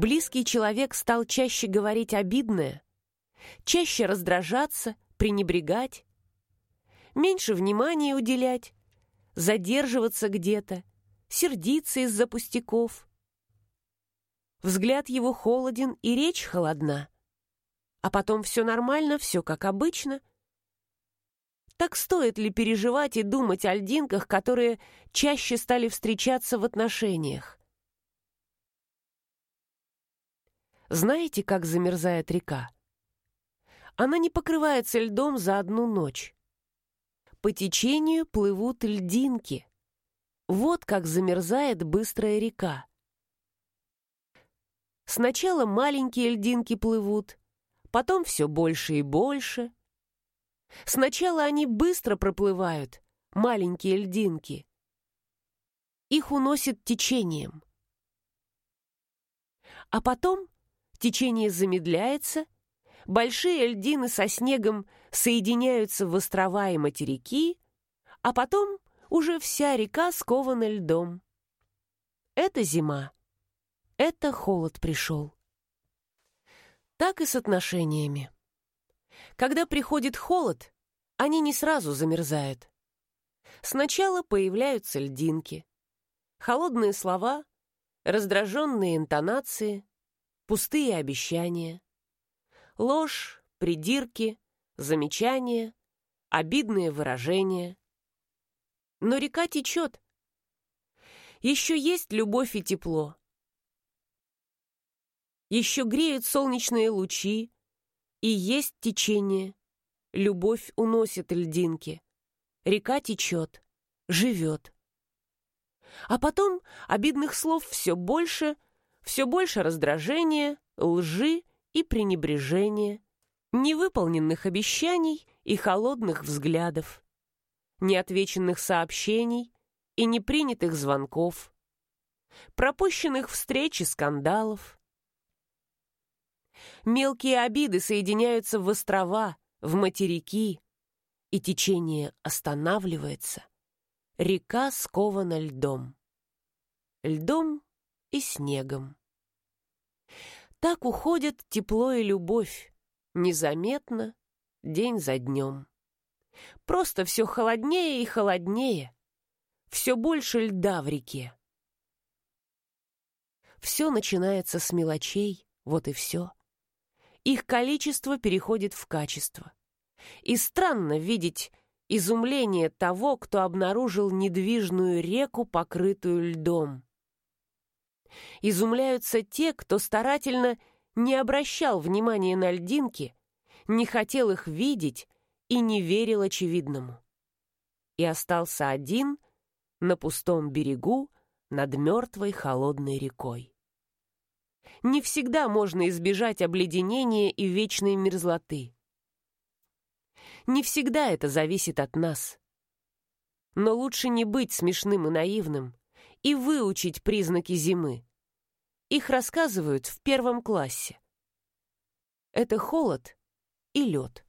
Близкий человек стал чаще говорить обидное, чаще раздражаться, пренебрегать, меньше внимания уделять, задерживаться где-то, сердиться из-за пустяков. Взгляд его холоден и речь холодна. А потом все нормально, все как обычно. Так стоит ли переживать и думать о льдинках, которые чаще стали встречаться в отношениях? Знаете, как замерзает река? Она не покрывается льдом за одну ночь. По течению плывут льдинки. Вот как замерзает быстрая река. Сначала маленькие льдинки плывут, потом все больше и больше. Сначала они быстро проплывают, маленькие льдинки. Их уносит течением. А потом течение замедляется, большие льдины со снегом соединяются в острова и материки, а потом уже вся река скована льдом. Это зима. Это холод пришел. Так и с отношениями. Когда приходит холод, они не сразу замерзают. Сначала появляются льдинки, холодные слова, раздраженные интонации, пустые обещания, ложь, придирки, замечания, обидные выражения. Но река течет. Еще есть любовь и тепло еще греют солнечные лучи, и есть течение. Любовь уносит льдинки. Река течет, живет. А потом обидных слов все больше, все больше раздражения, лжи и пренебрежения, невыполненных обещаний и холодных взглядов, неотвеченных сообщений и непринятых звонков, пропущенных встреч и скандалов, Мелкие обиды соединяются в острова, в материки, и течение останавливается. Река скована льдом. Льдом и снегом. Так уходят тепло и любовь, незаметно, день за днем. Просто все холоднее и холоднее, все больше льда в реке. Все начинается с мелочей, вот и все их количество переходит в качество. И странно видеть изумление того, кто обнаружил недвижную реку, покрытую льдом. Изумляются те, кто старательно не обращал внимания на льдинки, не хотел их видеть и не верил очевидному. И остался один на пустом берегу над мертвой холодной рекой не всегда можно избежать обледенения и вечной мерзлоты. Не всегда это зависит от нас. Но лучше не быть смешным и наивным и выучить признаки зимы. Их рассказывают в первом классе. Это холод и лед.